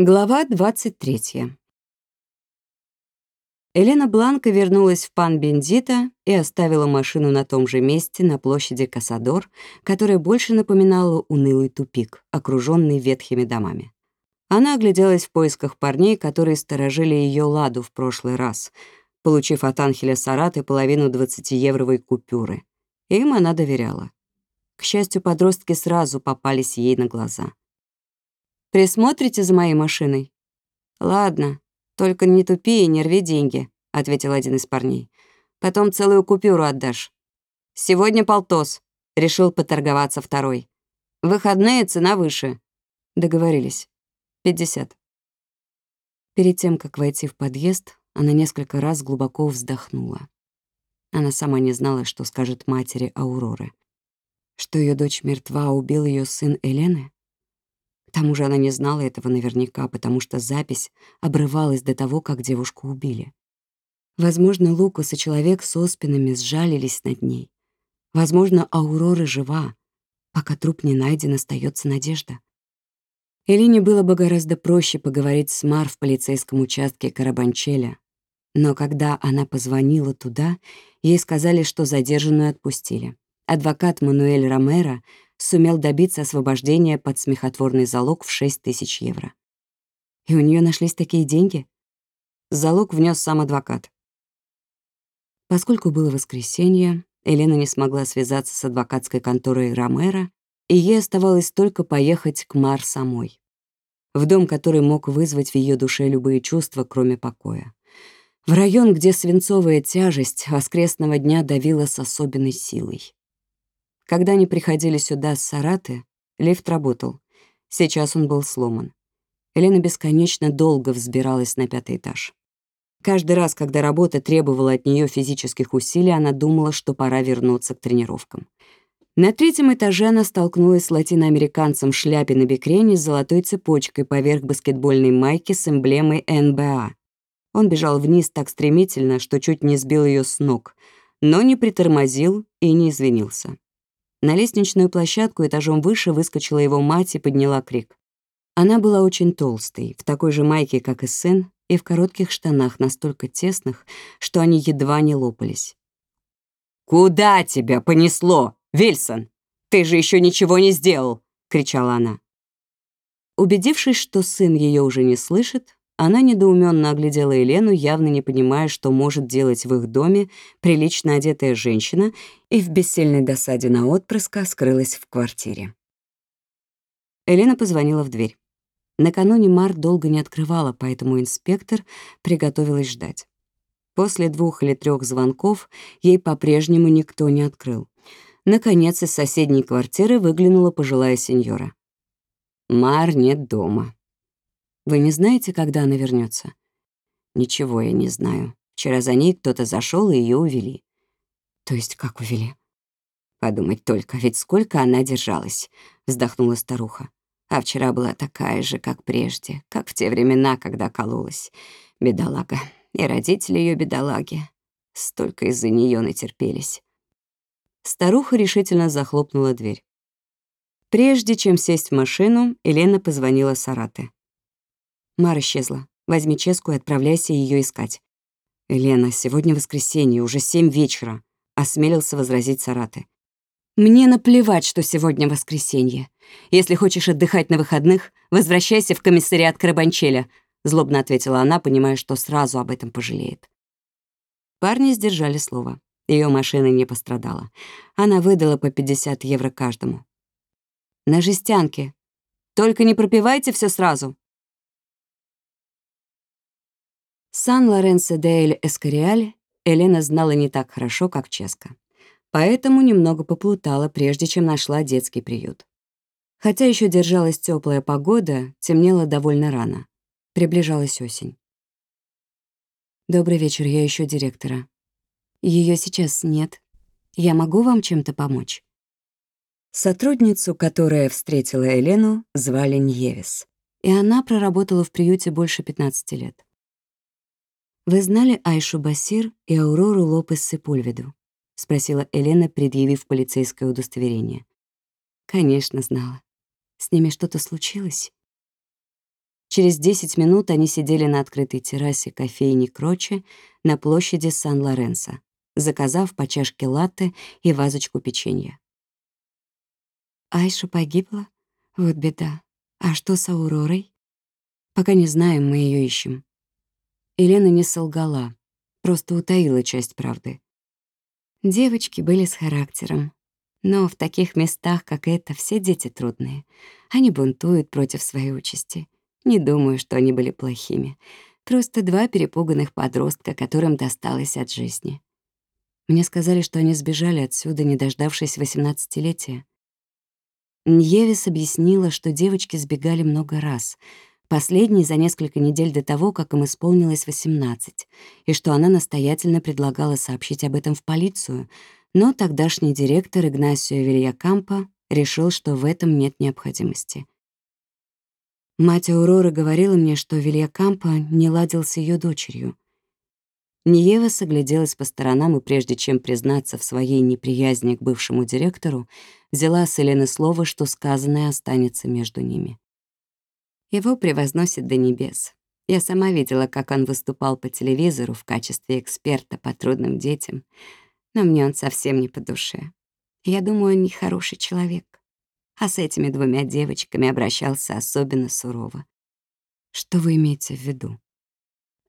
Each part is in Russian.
Глава 23. Елена Бланка вернулась в пан Бендита и оставила машину на том же месте на площади Касадор, которая больше напоминала унылый тупик, окруженный ветхими домами. Она огляделась в поисках парней, которые сторожили ее ладу в прошлый раз, получив от Анхеля Сараты половину 20-евровой купюры. Им она доверяла. К счастью, подростки сразу попались ей на глаза. Присмотрите за моей машиной?» «Ладно, только не тупи и не рви деньги», — ответил один из парней. «Потом целую купюру отдашь». «Сегодня полтос», — решил поторговаться второй. «Выходные цена выше». Договорились. Пятьдесят. Перед тем, как войти в подъезд, она несколько раз глубоко вздохнула. Она сама не знала, что скажет матери Ауроры. Что ее дочь мертва, убил ее сын Элены? Тому же она не знала этого наверняка, потому что запись обрывалась до того, как девушку убили. Возможно, Лукас и человек с оспинами сжалились над ней. Возможно, Аурора жива. Пока труп не найден, остается надежда. Элине было бы гораздо проще поговорить с Мар в полицейском участке Карабанчеля. Но когда она позвонила туда, ей сказали, что задержанную отпустили. Адвокат Мануэль Ромеро сумел добиться освобождения под смехотворный залог в 6 тысяч евро. И у нее нашлись такие деньги? Залог внес сам адвокат. Поскольку было воскресенье, Елена не смогла связаться с адвокатской конторой Ромеро, и ей оставалось только поехать к Мар самой. В дом, который мог вызвать в ее душе любые чувства, кроме покоя. В район, где свинцовая тяжесть воскресного дня давила с особенной силой. Когда они приходили сюда с Сараты, лифт работал. Сейчас он был сломан. Елена бесконечно долго взбиралась на пятый этаж. Каждый раз, когда работа требовала от нее физических усилий, она думала, что пора вернуться к тренировкам. На третьем этаже она столкнулась с латиноамериканцем в шляпе на бекрене с золотой цепочкой поверх баскетбольной майки с эмблемой НБА. Он бежал вниз так стремительно, что чуть не сбил ее с ног, но не притормозил и не извинился. На лестничную площадку этажом выше выскочила его мать и подняла крик. Она была очень толстой, в такой же майке, как и сын, и в коротких штанах, настолько тесных, что они едва не лопались. «Куда тебя понесло, Вильсон? Ты же еще ничего не сделал!» — кричала она. Убедившись, что сын ее уже не слышит, она недоуменно оглядела Елену, явно не понимая, что может делать в их доме прилично одетая женщина, и в бессильной досаде на отпрыска скрылась в квартире. Елена позвонила в дверь. Накануне Мар долго не открывала, поэтому инспектор приготовилась ждать. После двух или трех звонков ей по-прежнему никто не открыл. Наконец, из соседней квартиры выглянула пожилая сеньора. «Мар нет дома», вы не знаете, когда она вернется? Ничего я не знаю. Вчера за ней кто-то зашел и ее увели. То есть как увели? Подумать только, ведь сколько она держалась, вздохнула старуха. А вчера была такая же, как прежде, как в те времена, когда кололась. Бедолага. И родители ее бедолаги. Столько из-за нее натерпелись. Старуха решительно захлопнула дверь. Прежде чем сесть в машину, Елена позвонила Сарате. Мара исчезла. Возьми Ческу и отправляйся ее искать. Елена, сегодня воскресенье, уже семь вечера, осмелился возразить Сараты. Мне наплевать, что сегодня воскресенье. Если хочешь отдыхать на выходных, возвращайся в комиссариат Карабанчеля, злобно ответила она, понимая, что сразу об этом пожалеет. Парни сдержали слово. Ее машина не пострадала. Она выдала по 50 евро каждому. На жестянке. Только не пропивайте все сразу, Сан-Лоренцо-де-Эль-Эскориаль Елена знала не так хорошо, как Ческа. Поэтому немного поплутала, прежде чем нашла детский приют. Хотя еще держалась теплая погода, темнело довольно рано. Приближалась осень. «Добрый вечер, я ищу директора. Ее сейчас нет. Я могу вам чем-то помочь?» Сотрудницу, которая встретила Елену, звали Ньевис, и она проработала в приюте больше 15 лет. «Вы знали Айшу Басир и Аурору Лопес Сепульведу?» — спросила Елена, предъявив полицейское удостоверение. «Конечно, знала. С ними что-то случилось?» Через 10 минут они сидели на открытой террасе кофейни Кроче на площади Сан-Лоренсо, заказав по чашке латте и вазочку печенья. Айша погибла? Вот беда. А что с Ауророй? Пока не знаем, мы ее ищем. Елена не солгала, просто утаила часть правды. Девочки были с характером. Но в таких местах, как это, все дети трудные. Они бунтуют против своей участи. Не думаю, что они были плохими. Просто два перепуганных подростка, которым досталось от жизни. Мне сказали, что они сбежали отсюда, не дождавшись восемнадцатилетия. Ньевис объяснила, что девочки сбегали много раз — Последний за несколько недель до того, как им исполнилось 18, и что она настоятельно предлагала сообщить об этом в полицию, но тогдашний директор Игнасио Вильякампо решил, что в этом нет необходимости. Мать Ауроры говорила мне, что Вильякампо не ладил с ее дочерью. Ниева согляделась по сторонам и, прежде чем признаться в своей неприязни к бывшему директору, взяла с Елены слово, что сказанное останется между ними. Его превозносят до небес. Я сама видела, как он выступал по телевизору в качестве эксперта по трудным детям, но мне он совсем не по душе. Я думаю, он нехороший человек. А с этими двумя девочками обращался особенно сурово. Что вы имеете в виду?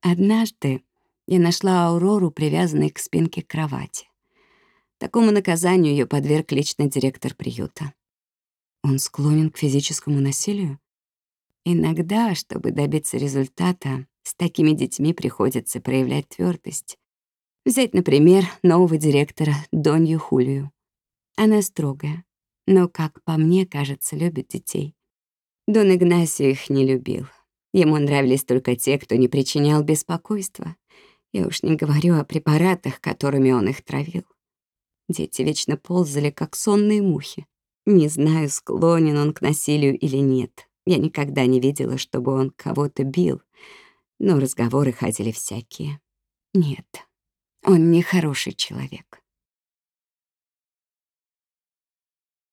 Однажды я нашла Аурору, привязанной к спинке кровати. Такому наказанию ее подверг лично директор приюта. Он склонен к физическому насилию? Иногда, чтобы добиться результата, с такими детьми приходится проявлять твердость. Взять, например, нового директора Донью Хулию. Она строгая, но, как по мне, кажется, любит детей. Дон Игнасио их не любил. Ему нравились только те, кто не причинял беспокойства. Я уж не говорю о препаратах, которыми он их травил. Дети вечно ползали, как сонные мухи. Не знаю, склонен он к насилию или нет. Я никогда не видела, чтобы он кого-то бил, но разговоры ходили всякие. Нет, он не хороший человек.